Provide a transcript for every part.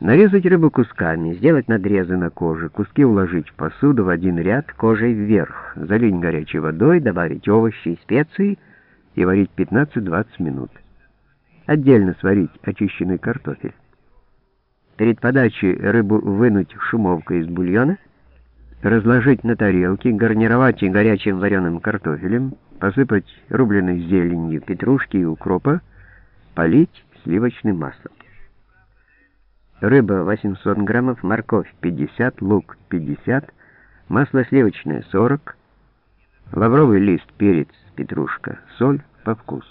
Нарезать рыбу кусками, сделать надрезы на коже, куски уложить в посуду в один ряд кожей вверх, залить горячей водой, добавить овощи и специи и варить 15-20 минут. Отдельно сварить очищенный картофель. Перед подачей рыбу вынуть шумовкой из бульона, разложить на тарелке, гарнировать горячим вареным картофелем, посыпать рубленой зеленью, петрушки и укропа, полить сливочным маслом рыба 800 граммов, морковь 50, лук 50, масло сливочное 40, лавровый лист, перец, петрушка, соль по вкусу.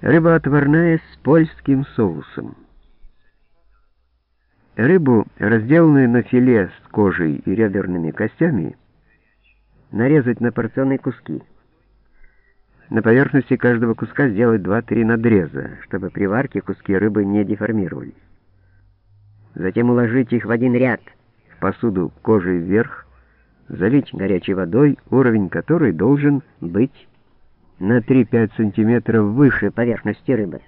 Рыба отварная с польским соусом. Рыбу, разделанную на филе с кожей и реберными костями, нарезать на порционные куски. На поверхности каждого куска сделать 2-3 надреза, чтобы при варке куски рыбы не деформировались. Затем уложить их в один ряд в посуду кожей вверх, залить горячей водой, уровень которой должен быть на 3-5 см выше поверхности рыбы.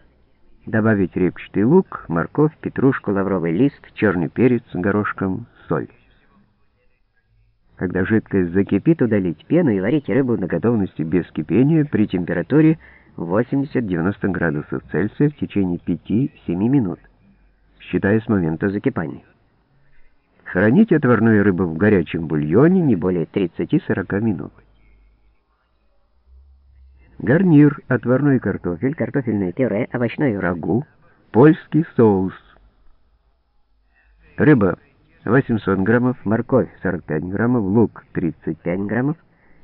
Добавить репчатый лук, морковь, петрушку, лавровый лист, черный перец, горошком, соль. Когда жидкость закипит, удалить пену и варить рыбу на готовности без кипения при температуре 80-90 градусов Цельсия в течение 5-7 минут, считая с момента закипания. Храните отварную рыбу в горячем бульоне не более 30-40 минут. Гарнир, отварной картофель, картофельное пюре, овощное рагу, польский соус. Рыба 800 граммов, морковь 45 граммов, лук 35 граммов,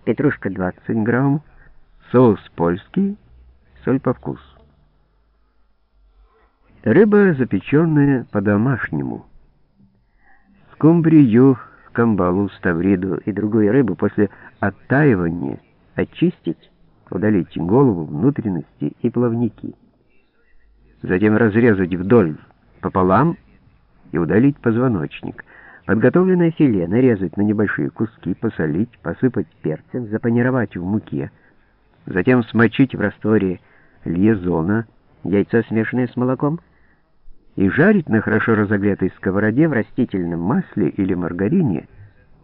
петрушка 20 граммов, соус польский, соль по вкусу. Рыба, запеченная по-домашнему. Скумбрию, камбалу, ставриду и другую рыбу после оттаивания очистить, удалить голову, внутренности и плавники. Затем разрезать вдоль пополам и удалить позвоночник. Подготовленное филе нарезать на небольшие куски, посолить, посыпать перцем, запанировать в муке, затем смочить в растворе льезона, яйцо смешанное с молоком, и жарить на хорошо разогретой сковороде в растительном масле или маргарине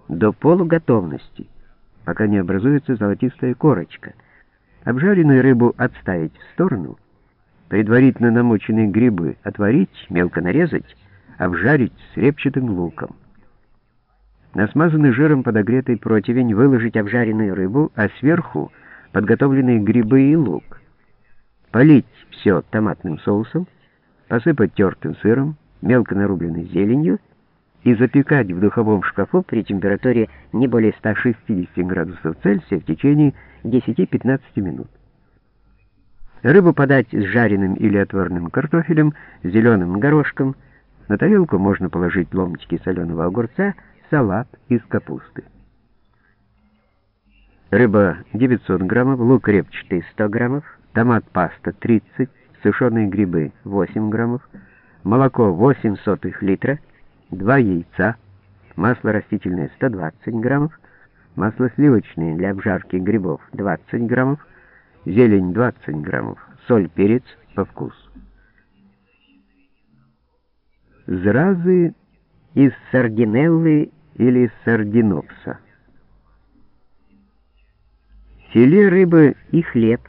до полуготовности, пока не образуется золотистая корочка. Обжаренную рыбу отставить в сторону, предварительно намоченные грибы отварить, мелко нарезать, обжарить с репчатым луком. На смазанный жиром подогретый противень выложить обжаренную рыбу, а сверху подготовленные грибы и лук. Полить все томатным соусом, посыпать тертым сыром, мелко нарубленной зеленью и запекать в духовом шкафу при температуре не более 160 градусов Цельсия в течение 10-15 минут. Рыбу подать с жареным или отварным картофелем, зеленым горошком, на тарелку можно положить ломтики соленого огурца, салат из капусты. Рыба 900 граммов, лук репчатый 100 граммов, томат паста 30, сушеные грибы 8 граммов, молоко 8 сотых литра, 2 яйца, масло растительное 120 граммов, масло сливочное для обжарки грибов 20 граммов, зелень 20 граммов, соль, перец по вкусу. Зразы из сардинеллы или сардинопса. Филе рыбы и хлеб,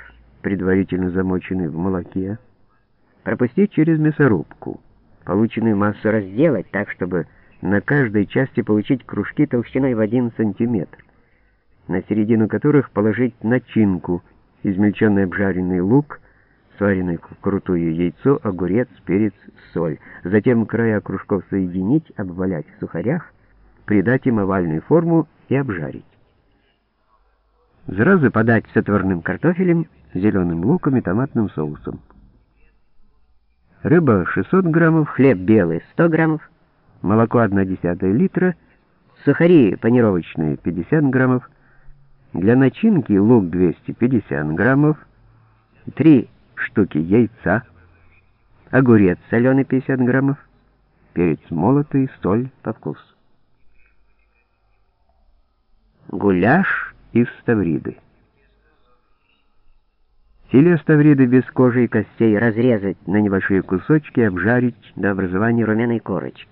предварительно замоченный в молоке, пропустить через мясорубку. Полученную массу разделать так, чтобы на каждой части получить кружки толщиной в 1 сантиметр, на середину которых положить начинку, измельченный обжаренный лук, сваренное крутое яйцо, огурец, перец, соль. Затем края кружков соединить, обвалять в сухарях, придать им овальную форму и обжарить. Зразы подать с отварным картофелем, зеленым луком и томатным соусом. Рыба 600 граммов, хлеб белый 100 граммов, молоко 1,1 литра, сухари панировочные 50 граммов, для начинки лук 250 граммов, 3 штуки яйца, огурец соленый 50 граммов, перец молотый, соль по вкусу. Гуляш из ставриды. Филе ставриды без кожи и костей разрезать на небольшие кусочки обжарить до образования румяной корочки.